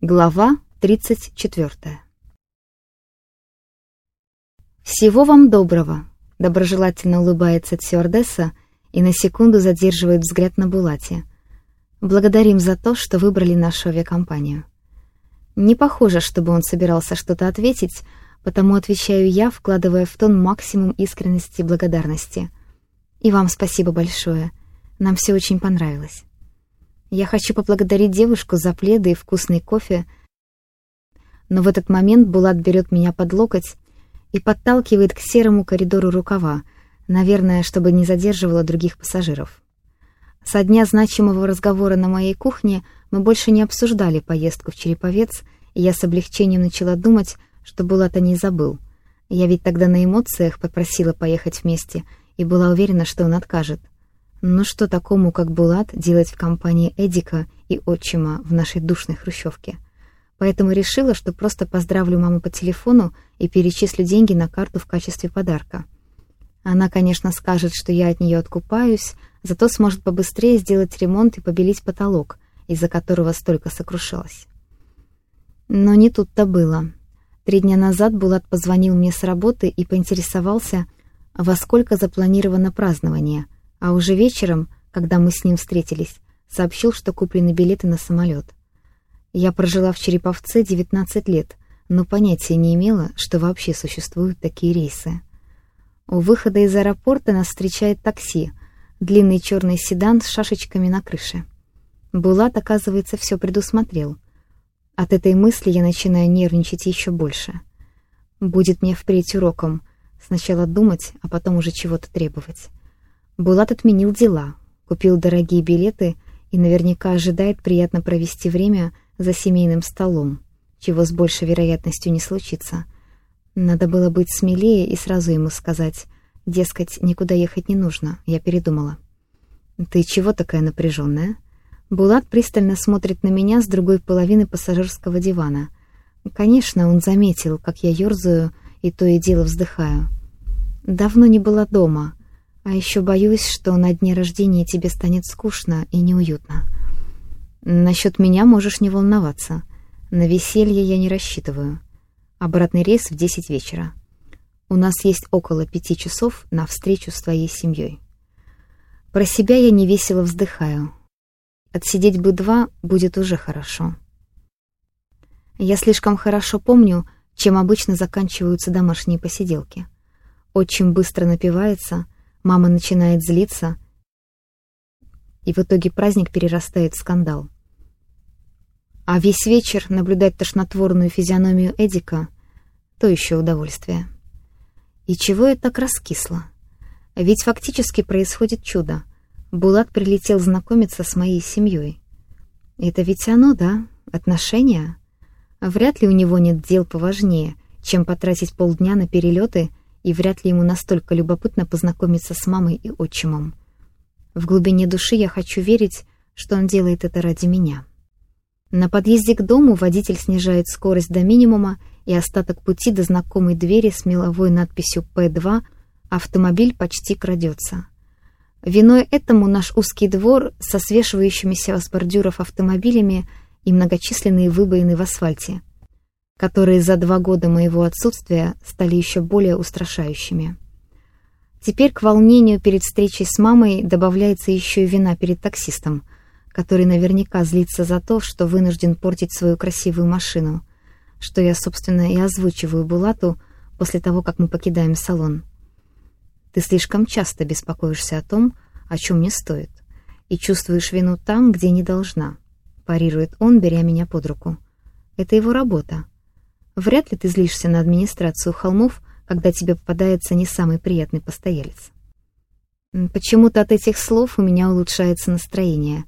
Глава 34 «Всего вам доброго!» — доброжелательно улыбается Тсюардесса и на секунду задерживает взгляд на Булате. «Благодарим за то, что выбрали нашу авиакомпанию». Не похоже, чтобы он собирался что-то ответить, потому отвечаю я, вкладывая в тон максимум искренности и благодарности. «И вам спасибо большое. Нам все очень понравилось». Я хочу поблагодарить девушку за пледы и вкусный кофе, но в этот момент Булат берет меня под локоть и подталкивает к серому коридору рукава, наверное, чтобы не задерживало других пассажиров. Со дня значимого разговора на моей кухне мы больше не обсуждали поездку в Череповец, и я с облегчением начала думать, что Булата не забыл. Я ведь тогда на эмоциях попросила поехать вместе и была уверена, что он откажет. Но что такому, как Булат, делать в компании Эдика и отчима в нашей душной хрущевке? Поэтому решила, что просто поздравлю маму по телефону и перечислю деньги на карту в качестве подарка. Она, конечно, скажет, что я от нее откупаюсь, зато сможет побыстрее сделать ремонт и побелить потолок, из-за которого столько сокрушалась. Но не тут-то было. Три дня назад Булат позвонил мне с работы и поинтересовался, во сколько запланировано празднование — а уже вечером, когда мы с ним встретились, сообщил, что куплены билеты на самолет. Я прожила в Череповце 19 лет, но понятия не имела, что вообще существуют такие рейсы. У выхода из аэропорта нас встречает такси, длинный черный седан с шашечками на крыше. Булат, оказывается, все предусмотрел. От этой мысли я начинаю нервничать еще больше. Будет мне впредь уроком сначала думать, а потом уже чего-то требовать. Булат отменил дела, купил дорогие билеты и наверняка ожидает приятно провести время за семейным столом, чего с большей вероятностью не случится. Надо было быть смелее и сразу ему сказать, дескать, никуда ехать не нужно, я передумала. «Ты чего такая напряженная?» Булат пристально смотрит на меня с другой половины пассажирского дивана. Конечно, он заметил, как я ерзаю и то и дело вздыхаю. Давно не была дома, а еще боюсь, что на дне рождения тебе станет скучно и неуютно. Насчет меня можешь не волноваться. На веселье я не рассчитываю. Обратный рейс в десять вечера. У нас есть около пяти часов на встречу с твоей семьей. Про себя я невесело вздыхаю. Отсидеть бы два будет уже хорошо. Я слишком хорошо помню, чем обычно заканчиваются домашние посиделки. Очень быстро напивается — Мама начинает злиться, и в итоге праздник перерастает в скандал. А весь вечер наблюдать тошнотворную физиономию Эдика — то еще удовольствие. И чего я так раскисла? Ведь фактически происходит чудо. Булат прилетел знакомиться с моей семьей. Это ведь оно, да? Отношения? Вряд ли у него нет дел поважнее, чем потратить полдня на перелеты и вряд ли ему настолько любопытно познакомиться с мамой и отчимом. В глубине души я хочу верить, что он делает это ради меня. На подъезде к дому водитель снижает скорость до минимума, и остаток пути до знакомой двери с меловой надписью «П2» автомобиль почти крадется. Виной этому наш узкий двор со свешивающимися с бордюров автомобилями и многочисленные выбоины в асфальте — которые за два года моего отсутствия стали еще более устрашающими. Теперь к волнению перед встречей с мамой добавляется еще и вина перед таксистом, который наверняка злится за то, что вынужден портить свою красивую машину, что я, собственно, и озвучиваю Булату после того, как мы покидаем салон. Ты слишком часто беспокоишься о том, о чем не стоит, и чувствуешь вину там, где не должна, парирует он, беря меня под руку. Это его работа Вряд ли ты злишься на администрацию холмов, когда тебе попадается не самый приятный постоялец. Почему-то от этих слов у меня улучшается настроение.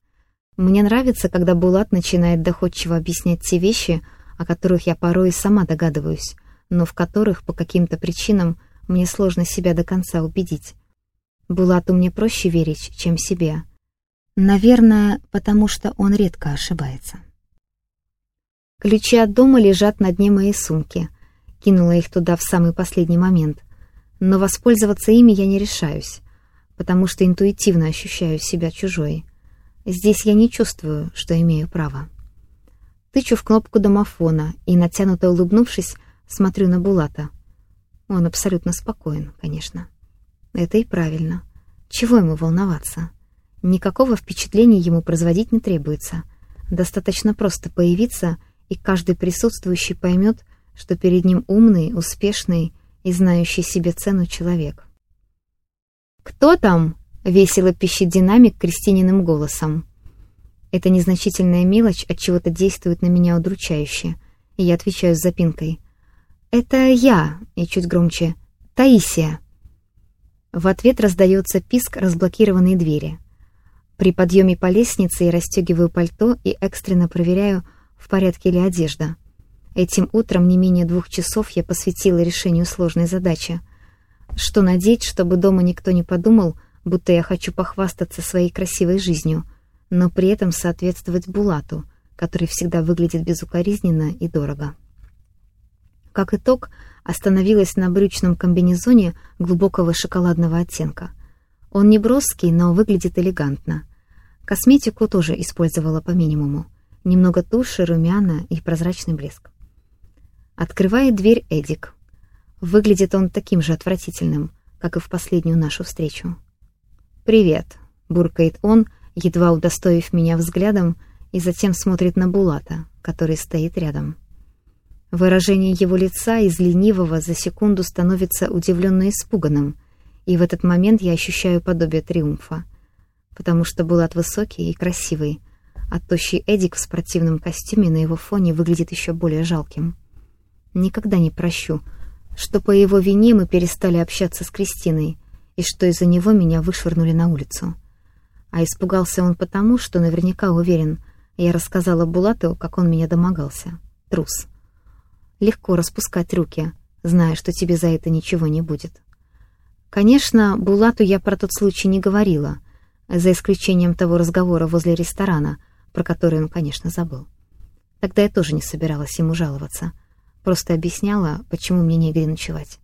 Мне нравится, когда Булат начинает доходчиво объяснять те вещи, о которых я порой и сама догадываюсь, но в которых по каким-то причинам мне сложно себя до конца убедить. Булату мне проще верить, чем себе. Наверное, потому что он редко ошибается. Ключи от дома лежат на дне моей сумки. Кинула их туда в самый последний момент. Но воспользоваться ими я не решаюсь, потому что интуитивно ощущаю себя чужой. Здесь я не чувствую, что имею право. Тычу в кнопку домофона и, натянуто улыбнувшись, смотрю на Булата. Он абсолютно спокоен, конечно. Это и правильно. Чего ему волноваться? Никакого впечатления ему производить не требуется. Достаточно просто появиться, и каждый присутствующий поймет, что перед ним умный, успешный и знающий себе цену человек. «Кто там?» — весело пищит динамик Кристининым голосом. Эта незначительная мелочь от чего то действует на меня удручающе, и я отвечаю с запинкой. «Это я», и чуть громче, «Таисия». В ответ раздается писк разблокированной двери. При подъеме по лестнице я расстегиваю пальто и экстренно проверяю, в порядке ли одежда. Этим утром не менее двух часов я посвятила решению сложной задачи. Что надеть, чтобы дома никто не подумал, будто я хочу похвастаться своей красивой жизнью, но при этом соответствовать Булату, который всегда выглядит безукоризненно и дорого. Как итог, остановилась на брючном комбинезоне глубокого шоколадного оттенка. Он не броский, но выглядит элегантно. Косметику тоже использовала по минимуму. Немного туши, румяна и прозрачный блеск. Открывает дверь Эдик. Выглядит он таким же отвратительным, как и в последнюю нашу встречу. «Привет», — буркает он, едва удостоив меня взглядом, и затем смотрит на Булата, который стоит рядом. Выражение его лица из ленивого за секунду становится удивленно испуганным, и в этот момент я ощущаю подобие триумфа, потому что Булат высокий и красивый, а тощий Эдик в спортивном костюме на его фоне выглядит еще более жалким. Никогда не прощу, что по его вине мы перестали общаться с Кристиной, и что из-за него меня вышвырнули на улицу. А испугался он потому, что наверняка уверен, я рассказала Булату, как он меня домогался. Трус. Легко распускать руки, зная, что тебе за это ничего не будет. Конечно, Булату я про тот случай не говорила, за исключением того разговора возле ресторана, про который он, конечно, забыл. Тогда я тоже не собиралась ему жаловаться — Просто объясняла, почему мне негде ночевать.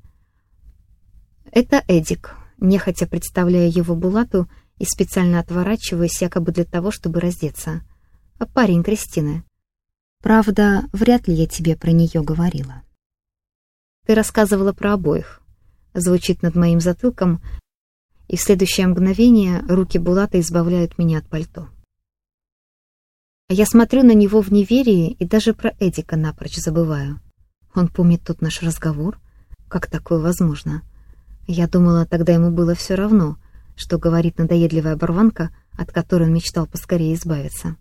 Это Эдик, нехотя представляя его Булату и специально отворачиваясь якобы для того, чтобы раздеться. А парень Кристины. Правда, вряд ли я тебе про нее говорила. Ты рассказывала про обоих. Звучит над моим затылком, и в следующее мгновение руки Булата избавляют меня от пальто. Я смотрю на него в неверии и даже про Эдика напрочь забываю. Он помнит тот наш разговор? Как такое возможно? Я думала, тогда ему было все равно, что говорит надоедливая оборванка, от которой он мечтал поскорее избавиться.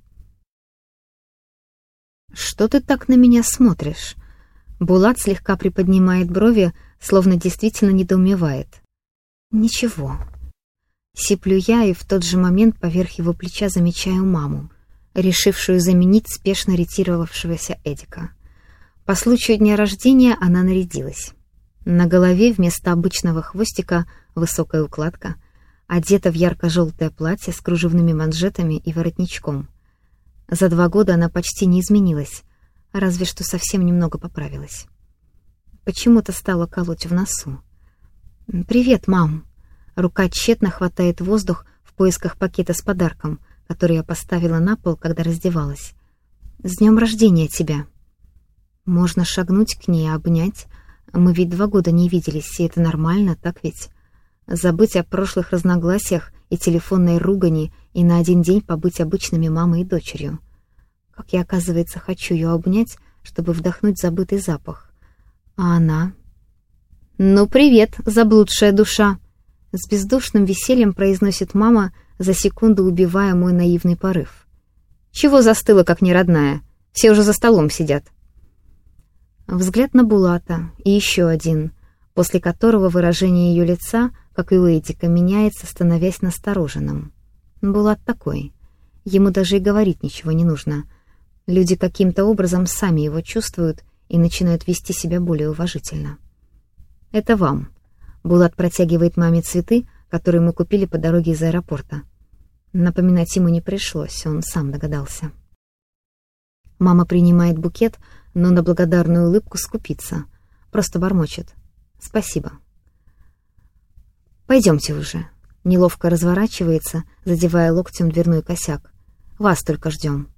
«Что ты так на меня смотришь?» Булат слегка приподнимает брови, словно действительно недоумевает. «Ничего». Сиплю я и в тот же момент поверх его плеча замечаю маму, решившую заменить спешно ретировавшегося Эдика. По случаю дня рождения она нарядилась. На голове вместо обычного хвостика высокая укладка, одета в ярко-желтое платье с кружевными манжетами и воротничком. За два года она почти не изменилась, разве что совсем немного поправилась. Почему-то стала колоть в носу. «Привет, мам!» Рука тщетно хватает воздух в поисках пакета с подарком, который я поставила на пол, когда раздевалась. «С днем рождения тебя!» Можно шагнуть к ней, обнять. Мы ведь два года не виделись, и это нормально, так ведь? Забыть о прошлых разногласиях и телефонной ругани и на один день побыть обычными мамой и дочерью. Как я, оказывается, хочу ее обнять, чтобы вдохнуть забытый запах. А она... «Ну, привет, заблудшая душа!» С бездушным весельем произносит мама, за секунду убивая мой наивный порыв. «Чего застыла, как неродная? Все уже за столом сидят». Взгляд на Булата и еще один, после которого выражение ее лица, как и у Эдика, меняется, становясь настороженным. Булат такой. Ему даже и говорить ничего не нужно. Люди каким-то образом сами его чувствуют и начинают вести себя более уважительно. «Это вам». Булат протягивает маме цветы, которые мы купили по дороге из аэропорта. Напоминать ему не пришлось, он сам догадался. Мама принимает букет, но на благодарную улыбку скупится. Просто бормочет. «Спасибо». «Пойдемте уже». Неловко разворачивается, задевая локтем дверной косяк. «Вас только ждем».